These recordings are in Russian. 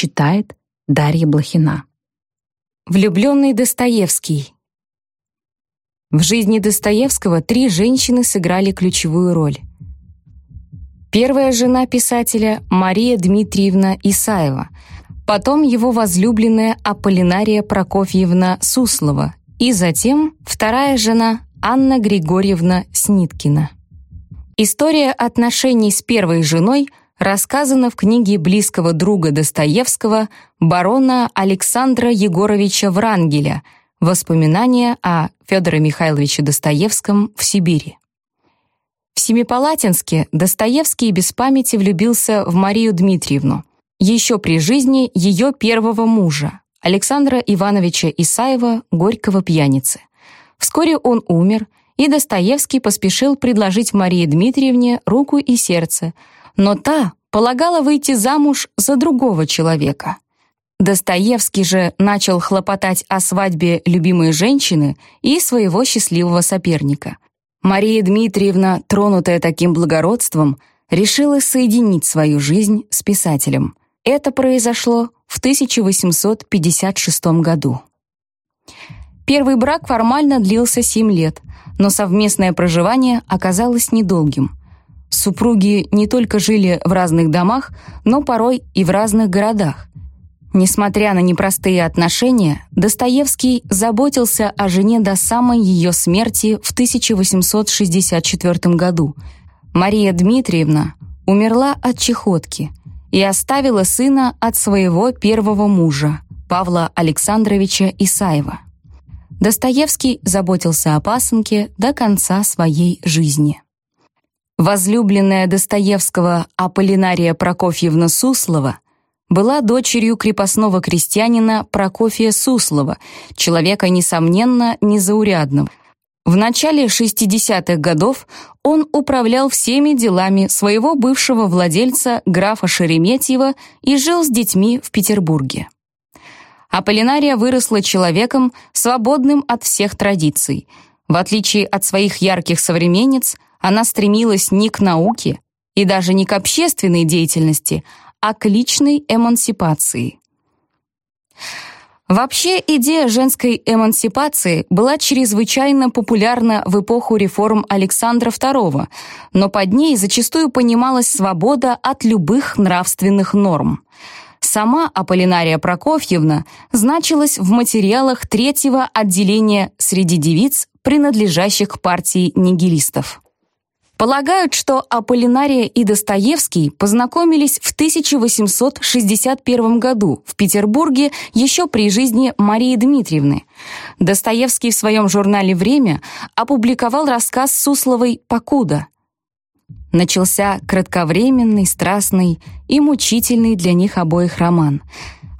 Читает Дарья Блохина. Влюбленный Достоевский. В жизни Достоевского три женщины сыграли ключевую роль. Первая жена писателя Мария Дмитриевна Исаева, потом его возлюбленная Аполлинария Прокофьевна Суслова и затем вторая жена Анна Григорьевна Сниткина. История отношений с первой женой рассказана в книге близкого друга Достоевского барона Александра Егоровича Врангеля «Воспоминания о Федоре Михайловиче Достоевском в Сибири». В Семипалатинске Достоевский без памяти влюбился в Марию Дмитриевну, еще при жизни ее первого мужа, Александра Ивановича Исаева, горького пьяницы. Вскоре он умер, и Достоевский поспешил предложить Марии Дмитриевне руку и сердце, но та полагала выйти замуж за другого человека. Достоевский же начал хлопотать о свадьбе любимой женщины и своего счастливого соперника. Мария Дмитриевна, тронутая таким благородством, решила соединить свою жизнь с писателем. Это произошло в 1856 году. Первый брак формально длился 7 лет, но совместное проживание оказалось недолгим. Супруги не только жили в разных домах, но порой и в разных городах. Несмотря на непростые отношения, Достоевский заботился о жене до самой ее смерти в 1864 году. Мария Дмитриевна умерла от чехотки и оставила сына от своего первого мужа, Павла Александровича Исаева. Достоевский заботился о пасынке до конца своей жизни. Возлюбленная Достоевского Аполлинария Прокофьевна Суслова была дочерью крепостного крестьянина Прокофия Суслова, человека, несомненно, незаурядного. В начале 60-х годов он управлял всеми делами своего бывшего владельца графа Шереметьева и жил с детьми в Петербурге. Аполлинария выросла человеком, свободным от всех традиций. В отличие от своих ярких современниц, она стремилась не к науке и даже не к общественной деятельности, а к личной эмансипации. Вообще, идея женской эмансипации была чрезвычайно популярна в эпоху реформ Александра II, но под ней зачастую понималась свобода от любых нравственных норм. Сама Аполлинария Прокофьевна значилась в материалах третьего отделения среди девиц, принадлежащих к партии нигилистов. Полагают, что Аполлинария и Достоевский познакомились в 1861 году в Петербурге еще при жизни Марии Дмитриевны. Достоевский в своем журнале «Время» опубликовал рассказ Сусловой «Покуда». Начался кратковременный, страстный и мучительный для них обоих роман.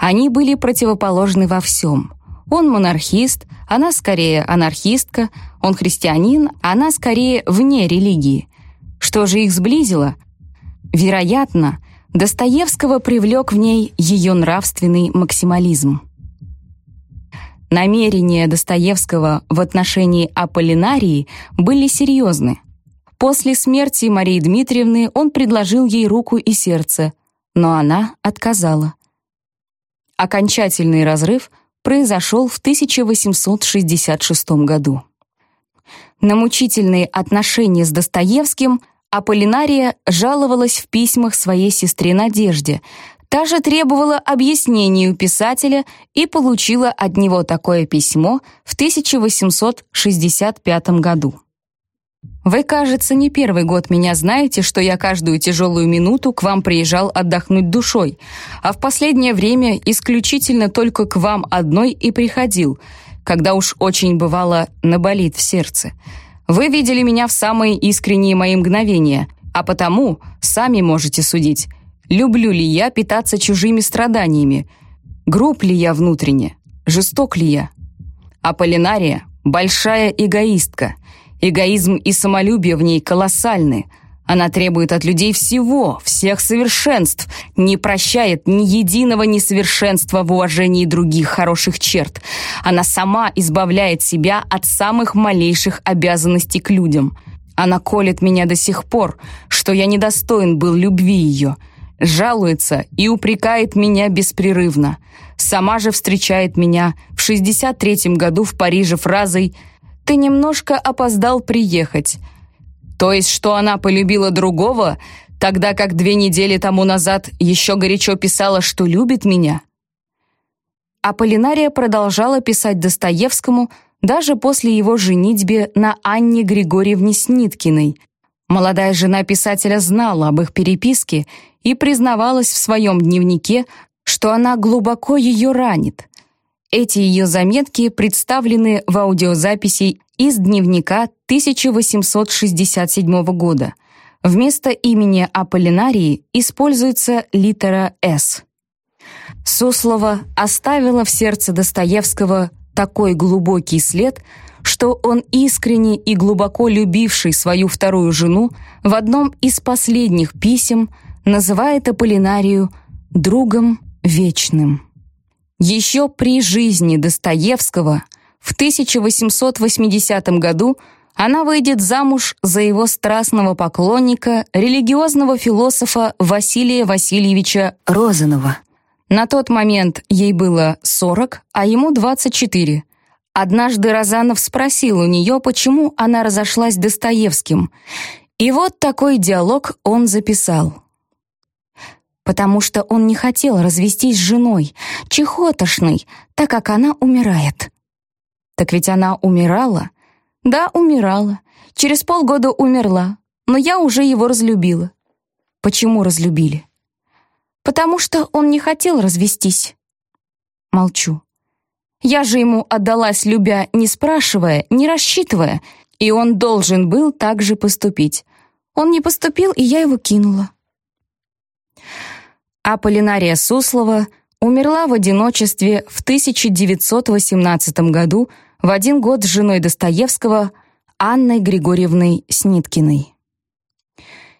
Они были противоположны во всем. Он монархист, она скорее анархистка, он христианин, она скорее вне религии. Что же их сблизило? Вероятно, Достоевского привлек в ней ее нравственный максимализм. Намерения Достоевского в отношении Аполлинарии были серьезны. После смерти Марии Дмитриевны он предложил ей руку и сердце, но она отказала. Окончательный разрыв произошел в 1866 году. На мучительные отношения с Достоевским Аполлинария жаловалась в письмах своей сестре Надежде. Та же требовала объяснений у писателя и получила от него такое письмо в 1865 году. «Вы, кажется, не первый год меня знаете, что я каждую тяжелую минуту к вам приезжал отдохнуть душой, а в последнее время исключительно только к вам одной и приходил — когда уж очень бывало наболит в сердце. Вы видели меня в самые искренние мои мгновения, а потому сами можете судить, люблю ли я питаться чужими страданиями, груб ли я внутренне, жесток ли я. Аполлинария — большая эгоистка. Эгоизм и самолюбие в ней колоссальны — она требует от людей всего, всех совершенств, не прощает ни единого несовершенства в уважении других хороших черт. Она сама избавляет себя от самых малейших обязанностей к людям. Она колет меня до сих пор, что я недостоин был любви ее. жалуется и упрекает меня беспрерывно. Сама же встречает меня в 63-м году в Париже фразой «Ты немножко опоздал приехать». То есть, что она полюбила другого, тогда как две недели тому назад еще горячо писала, что любит меня. Аполлинария продолжала писать Достоевскому даже после его женитьбе на Анне Григорьевне Сниткиной. Молодая жена писателя знала об их переписке и признавалась в своем дневнике, что она глубоко ее ранит. Эти ее заметки представлены в аудиозаписи из дневника 1867 года. Вместо имени Аполлинарии используется литера «С». Суслова оставила в сердце Достоевского такой глубокий след, что он искренне и глубоко любивший свою вторую жену в одном из последних писем называет Аполлинарию «другом вечным». Еще при жизни Достоевского в 1880 году она выйдет замуж за его страстного поклонника, религиозного философа Василия Васильевича Розанова. На тот момент ей было 40, а ему 24. Однажды Розанов спросил у нее, почему она разошлась с Достоевским. И вот такой диалог он записал. Потому что он не хотел развестись с женой, чехотошной, так как она умирает. Так ведь она умирала? Да, умирала. Через полгода умерла, но я уже его разлюбила. Почему разлюбили? потому что он не хотел развестись. Молчу. Я же ему отдалась, любя, не спрашивая, не рассчитывая, и он должен был так же поступить. Он не поступил, и я его кинула. Аполлинария Суслова умерла в одиночестве в 1918 году в один год с женой Достоевского Анной Григорьевной Сниткиной.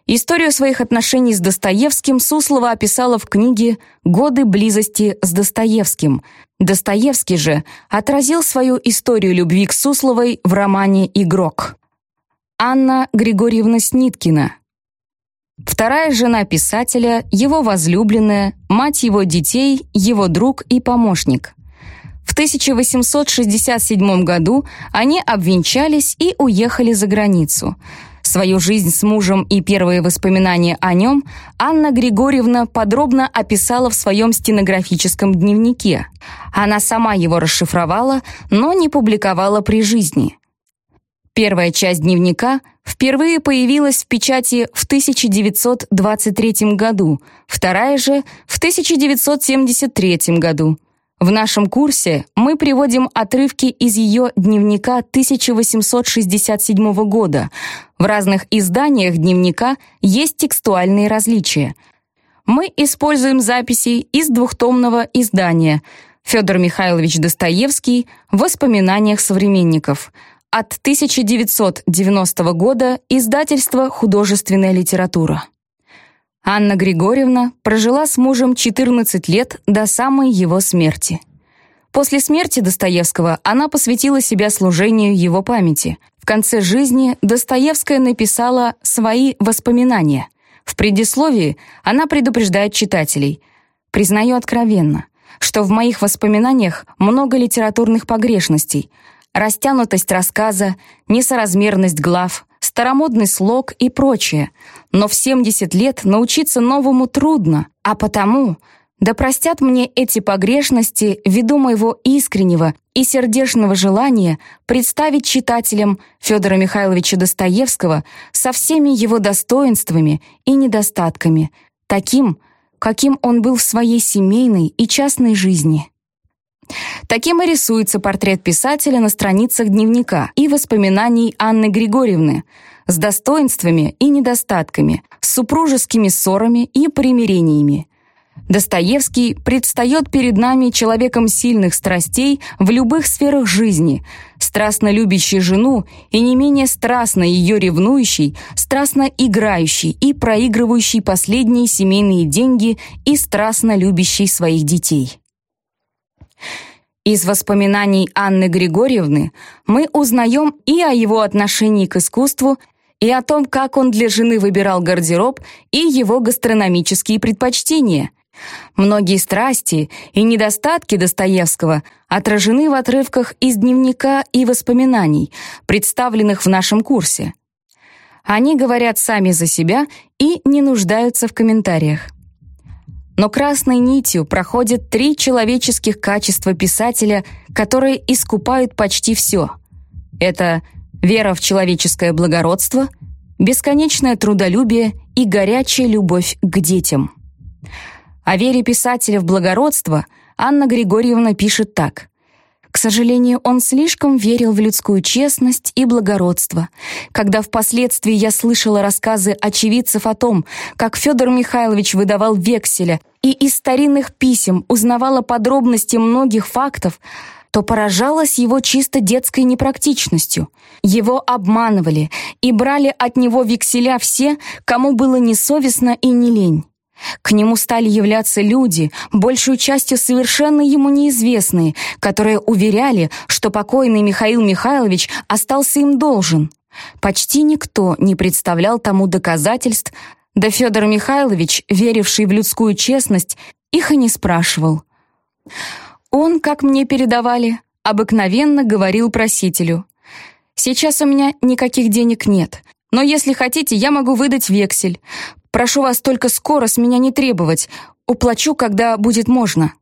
Историю своих отношений с Достоевским Суслова описала в книге «Годы близости с Достоевским». Достоевский же отразил свою историю любви к Сусловой в романе «Игрок». Анна Григорьевна Сниткина. Вторая жена писателя, его возлюбленная, мать его детей, его друг и помощник. В 1867 году они обвенчались и уехали за границу – Свою жизнь с мужем и первые воспоминания о нем Анна Григорьевна подробно описала в своем стенографическом дневнике. Она сама его расшифровала, но не публиковала при жизни. Первая часть дневника впервые появилась в печати в 1923 году, вторая же — в 1973 году. В нашем курсе мы приводим отрывки из ее дневника 1867 года. В разных изданиях дневника есть текстуальные различия. Мы используем записи из двухтомного издания Федор Михайлович Достоевский в воспоминаниях современников от 1990 года издательство «Художественная литература». Анна Григорьевна прожила с мужем 14 лет до самой его смерти. После смерти Достоевского она посвятила себя служению его памяти. В конце жизни Достоевская написала свои воспоминания. В предисловии она предупреждает читателей. «Признаю откровенно, что в моих воспоминаниях много литературных погрешностей, растянутость рассказа, несоразмерность глав, старомодный слог и прочее. Но в 70 лет научиться новому трудно, а потому да простят мне эти погрешности ввиду моего искреннего и сердечного желания представить читателям Федора Михайловича Достоевского со всеми его достоинствами и недостатками, таким, каким он был в своей семейной и частной жизни. Таким и рисуется портрет писателя на страницах дневника и воспоминаний Анны Григорьевны с достоинствами и недостатками, с супружескими ссорами и примирениями. Достоевский предстает перед нами человеком сильных страстей в любых сферах жизни, страстно любящий жену и не менее страстно ее ревнующий, страстно играющий и проигрывающий последние семейные деньги и страстно любящий своих детей. Из воспоминаний Анны Григорьевны мы узнаем и о его отношении к искусству, и о том, как он для жены выбирал гардероб и его гастрономические предпочтения. Многие страсти и недостатки Достоевского отражены в отрывках из дневника и воспоминаний, представленных в нашем курсе. Они говорят сами за себя и не нуждаются в комментариях. Но красной нитью проходят три человеческих качества писателя, которые искупают почти все. Это вера в человеческое благородство, бесконечное трудолюбие и горячая любовь к детям. О вере писателя в благородство Анна Григорьевна пишет так. К сожалению, он слишком верил в людскую честность и благородство. Когда впоследствии я слышала рассказы очевидцев о том, как Федор Михайлович выдавал векселя и из старинных писем узнавала подробности многих фактов, то поражалась его чисто детской непрактичностью. Его обманывали и брали от него векселя все, кому было несовестно и не лень. К нему стали являться люди, большую частью совершенно ему неизвестные, которые уверяли, что покойный Михаил Михайлович остался им должен. Почти никто не представлял тому доказательств, да Федор Михайлович, веривший в людскую честность, их и не спрашивал. Он, как мне передавали, обыкновенно говорил просителю. «Сейчас у меня никаких денег нет, но если хотите, я могу выдать вексель. Прошу вас только скоро с меня не требовать. Уплачу, когда будет можно».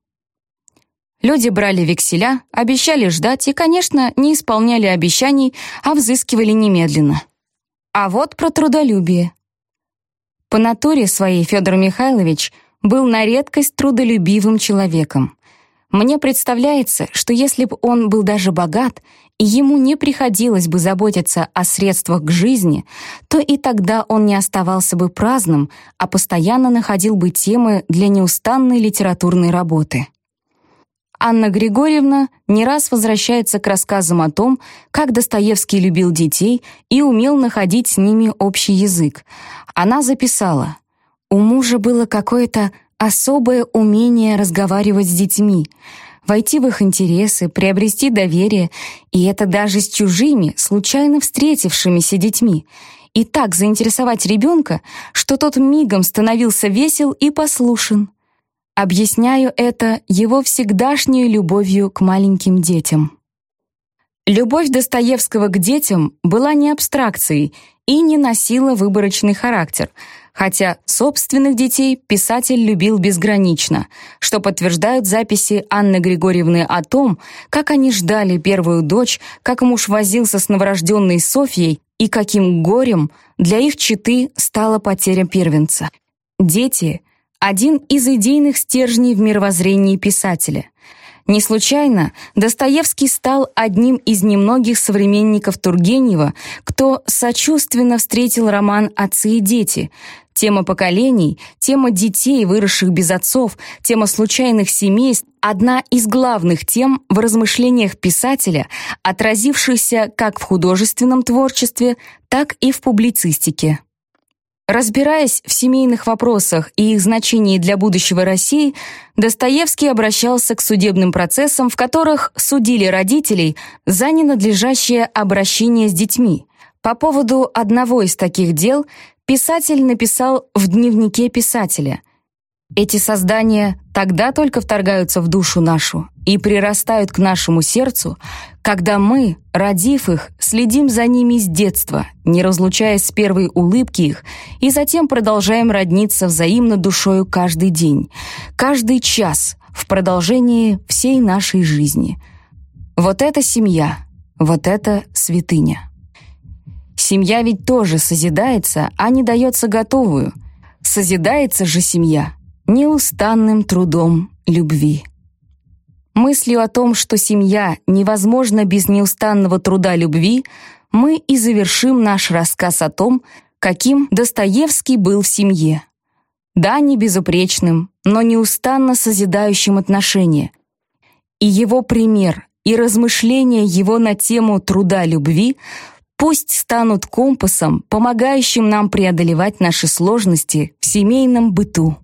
Люди брали векселя, обещали ждать и, конечно, не исполняли обещаний, а взыскивали немедленно. А вот про трудолюбие. По натуре своей Федор Михайлович был на редкость трудолюбивым человеком. Мне представляется, что если бы он был даже богат, и ему не приходилось бы заботиться о средствах к жизни, то и тогда он не оставался бы праздным, а постоянно находил бы темы для неустанной литературной работы. Анна Григорьевна не раз возвращается к рассказам о том, как Достоевский любил детей и умел находить с ними общий язык. Она записала «У мужа было какое-то особое умение разговаривать с детьми, войти в их интересы, приобрести доверие, и это даже с чужими, случайно встретившимися детьми, и так заинтересовать ребенка, что тот мигом становился весел и послушен. Объясняю это его всегдашней любовью к маленьким детям. Любовь Достоевского к детям была не абстракцией и не носила выборочный характер — хотя собственных детей писатель любил безгранично, что подтверждают записи Анны Григорьевны о том, как они ждали первую дочь, как муж возился с новорожденной Софьей и каким горем для их четы стала потеря первенца. Дети — один из идейных стержней в мировоззрении писателя — не случайно Достоевский стал одним из немногих современников Тургенева, кто сочувственно встретил роман «Отцы и дети», Тема поколений, тема детей, выросших без отцов, тема случайных семейств — одна из главных тем в размышлениях писателя, отразившихся как в художественном творчестве, так и в публицистике. Разбираясь в семейных вопросах и их значении для будущего России, Достоевский обращался к судебным процессам, в которых судили родителей за ненадлежащее обращение с детьми. По поводу одного из таких дел писатель написал в дневнике писателя. Эти создания тогда только вторгаются в душу нашу и прирастают к нашему сердцу, когда мы, родив их, следим за ними с детства, не разлучаясь с первой улыбки их, и затем продолжаем родниться взаимно душою каждый день, каждый час в продолжении всей нашей жизни. Вот это семья, вот это святыня. Семья ведь тоже созидается, а не дается готовую. Созидается же семья неустанным трудом любви. Мыслью о том, что семья невозможна без неустанного труда любви, мы и завершим наш рассказ о том, каким Достоевский был в семье. Да, не безупречным, но неустанно созидающим отношения. И его пример, и размышления его на тему труда любви пусть станут компасом, помогающим нам преодолевать наши сложности в семейном быту.